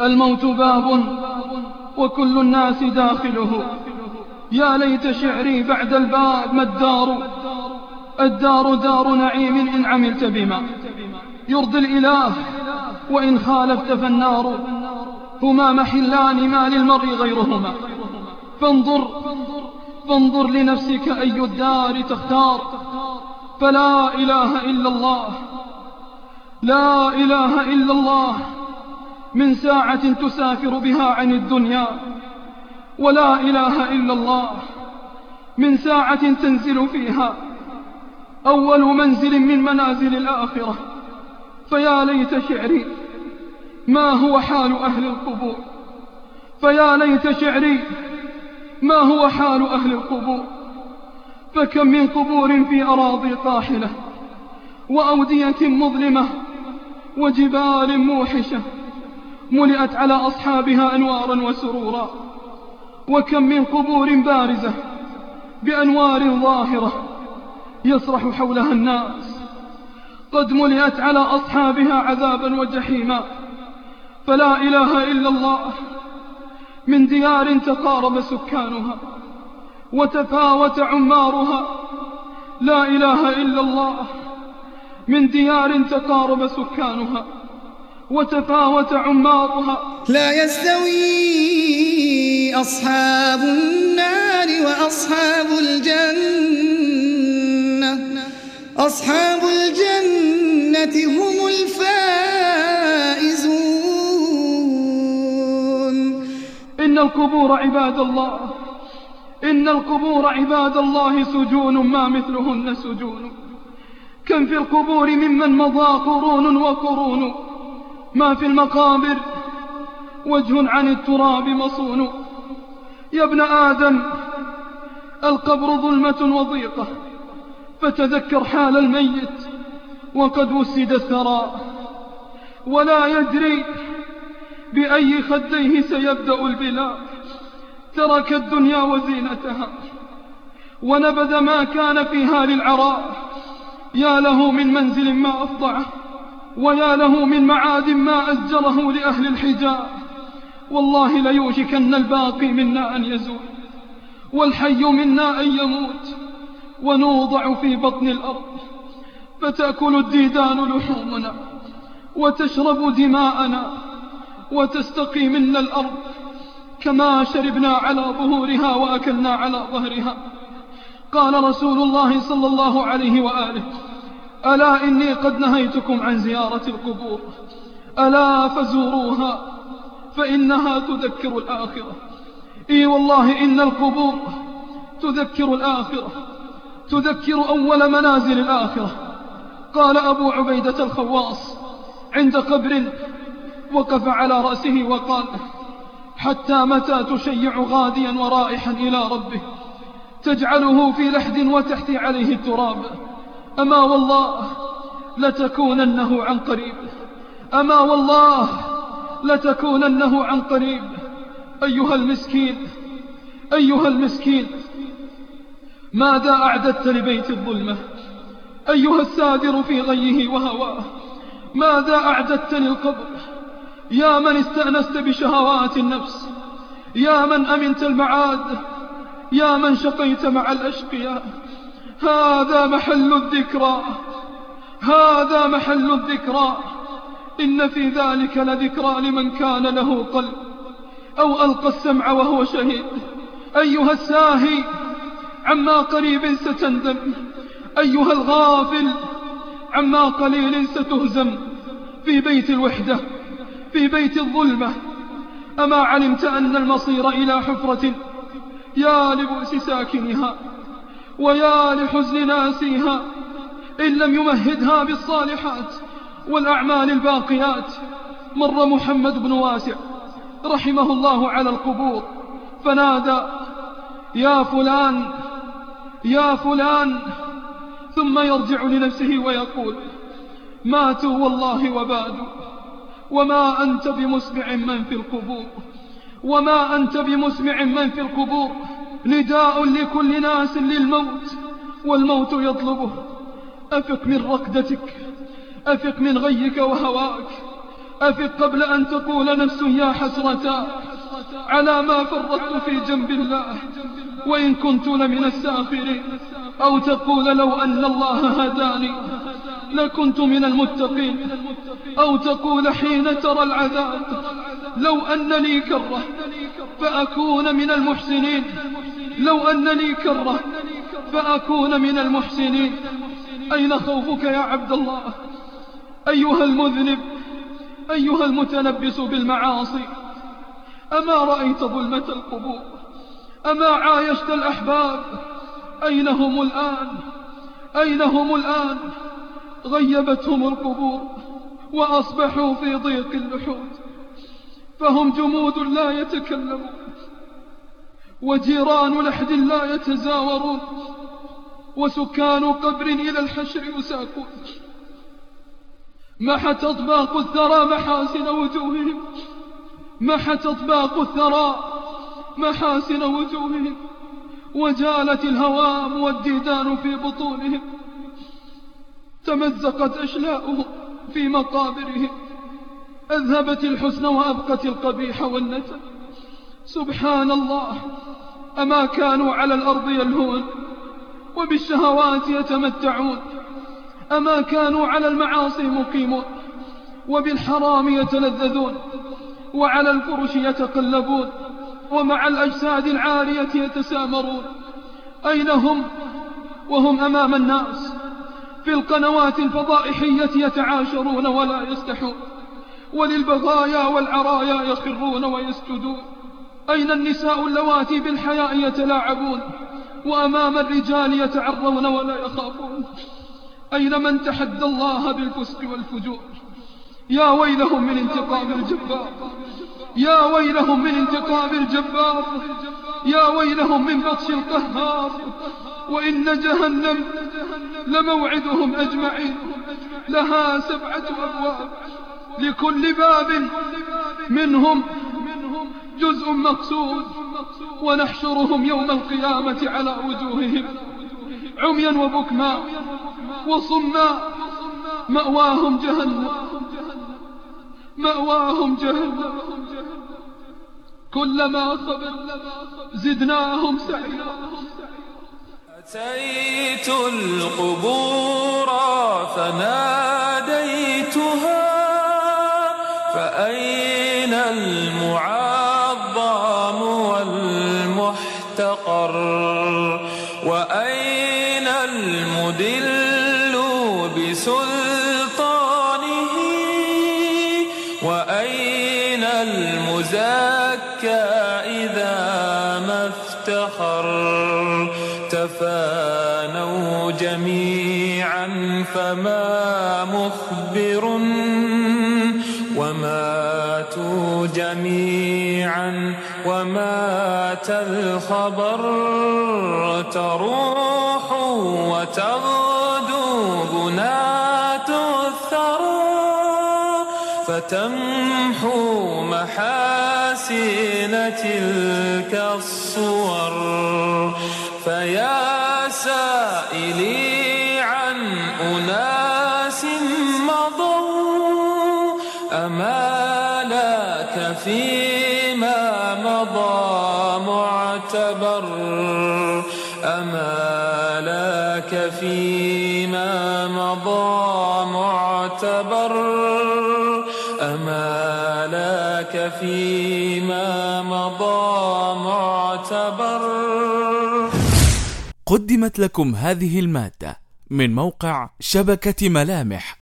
الموت باب وكل الناس داخله. يا ليت شعري بعد الباب ما الدار. الدار دار نعيم إن عملت بما. يرضي الإله وإن خالفت فالنار. هما محلان ما للمرء غيرهما. فانظر فانظر لنفسك أي الدار تختار. فلا إله إلا الله. لا إله إلا الله. من ساعة تسافر بها عن الدنيا. ولا إله إلا الله. من ساعة تنزل فيها. أول منزل من منازل الآخرة. فيا ليت شعري. ما هو حال أهل القبور؟ فيا ليت شعري. ما هو حال أهل القبور؟ فكم من قبور في أراضي قاحلة. وأودية مظلمة. وجبال موحشة. ملئت على أصحابها أنوارا وسرورا. وكم من قبور بارزة بأنوار ظاهرة يصرح حولها الناس. قد ملئت على أصحابها عذابا وجحيما. فلا إله إلا الله. من ديار تقارب سكانها وتفاوت عمارها. لا إله إلا الله. من ديار تقارب سكانها. وتفاوت عمارها لا يستوي أصحاب النار وأصحاب الجنة. أصحاب الجنة هم الفائزون. إن القبور عباد الله إن القبور عباد الله سجون ما مثلهن سجون. كم في القبور ممن مضى قرون وقرون. ما في المقابر. وجه عن التراب مصون. يا ابن آدم القبر ظلمة وضيقة. فتذكر حال الميت وقد وسد الثرى. ولا يدري بأي خديه سيبدأ البلاد ترك الدنيا وزينتها. ونبذ ما كان فيها للعراء. يا له من منزل ما أفضعه. ويا له من معاد ما أزجره لأهل الحجاب والله ليوشكن الباقي منا أن يزول والحي منا أن يموت ونوضع في بطن الأرض. فتأكل الديدان لحومنا وتشرب دماءنا وتستقي منا الأرض. كما شربنا على ظهورها وأكلنا على ظهرها. قال رسول الله صلى الله عليه وآله ألا إني قد نهيتكم عن زيارة القبور. ألا فزوروها فإنها تذكر الآخرة. إي والله إن القبور تذكر الآخرة تذكر أول منازل الآخرة. قال أبو عبيدة الخواص عند قبر وقف على رأسه وقال حتى متى تشيع غاديا ورائحا إلى ربه تجعله في لحد وتحتي عليه التراب؟ أما والله لتكوننه عن قريب. أما والله لتكوننه عن قريب. أيها المسكين أيها المسكين ماذا أعددت لبيت الظلمة؟ أيها السادر في غيه وهواه ماذا أعددت للقبر؟ يا من استأنست بشهوات النفس يا من أمنت المعاد يا من شقيت مع الأشقياء. هذا محل الذكرى. هذا محل الذكرى. إن في ذلك لذكرى لمن كان له قلب أو ألقى السمع وهو شهيد. أيها الساهي عما قريب ستندم. أيها الغافل عما قليل ستهزم. في بيت الوحدة في بيت الظلمة. أما علمت أن المصير إلى حفرة يا لبؤس ساكنها. ويا لحزن ناسيها إن لم يمهدها بالصالحات والأعمال الباقيات مر محمد بن واسع رحمه الله على القبور فنادى يا فلان يا فلان. ثم يرجع لنفسه ويقول ماتوا والله وبادوا وما أنت بمسمع من في القبور وما أنت بمسمع من في القبور. نداء لكل ناس للموت والموت يطلبه. أفق من رقدتك أفق من غيك وهواك. أفق قبل أن تقول نفس يا حسرتا على ما فرطت في جنب الله. وإن كنت لمن الساخرين. أو تقول لو أن الله هداني. لكنت من المتقين. أو تقول حين ترى العذاب. لو أن لي كرة فأكون من المحسنين. لو أن لي كرة فأكون من المحسنين. أين خوفك يا عبد الله؟ أيها المذنب أيها المتلبس بالمعاصي أما رأيت ظلمة القبور؟ أما عايشت الأحباب؟ أين هم الآن؟ أين هم الآن؟ غيبتهم القبور وأصبحوا في ضيق اللحود فهم جمود لا يتكلمون. وجيران لحد لا يتزاورون وسكان قبر إلى الحشر يساقون. محت أطباق الثرى محاسن وجوههم محت أطباق الثرى محاسن وجوههم. وجالت الهوام والديدان في بطونهم تمزقت أشلاؤهم في مقابرهم. أذهبت الحسن وأبقت القبيح والنتن سبحان الله أما كانوا على الأرض يلهون وبالشهوات يتمتعون أما كانوا على المعاصي مقيمون وبالحرام يتلذذون وعلى الفرش يتقلبون ومع الأجساد العالية يتسامرون أين هم؟ وهم أمام الناس في القنوات الفضائحية يتعاشرون ولا يستحون وللبغايا والعرايا يخرون ويسجدون. أين النساء اللواتي بالحياء يتلاعبون وأمام الرجال يتعرون ولا يخافون؟ أين من تحدى الله بالفسق والفجور؟ يا ويلهم من انتقام الجبار. يا ويلهم من انتقام الجبار. يا ويلهم من بطش القهار. وإن جهنم لموعدهم أجمعين. لها سبعة أبواب. لكل باب منهم جزء مقصود ونحشرهم يوم القيامة على وجوههم. عميا وبكما وصما. مأواهم جهنم. مأواهم جهنم. كلما خبر زدناهم سعيرا. أتيت القبور فناديتها فأين المعظم والمحتقر وأين المدل بسلطانه وأين المزكى إذا ما افتخر تفانوا جميعا فما مخبر وماتوا جميعا ومات الخبر تروح وتغدو بنات الثرى فتمحو محاسن تلك الصور فيا سائلي عن أناس مضوا أما لك فيما مضى معتبر أما لك فيما مضى معتبر. قدمت لكم هذه المادة من موقع شبكة ملامح.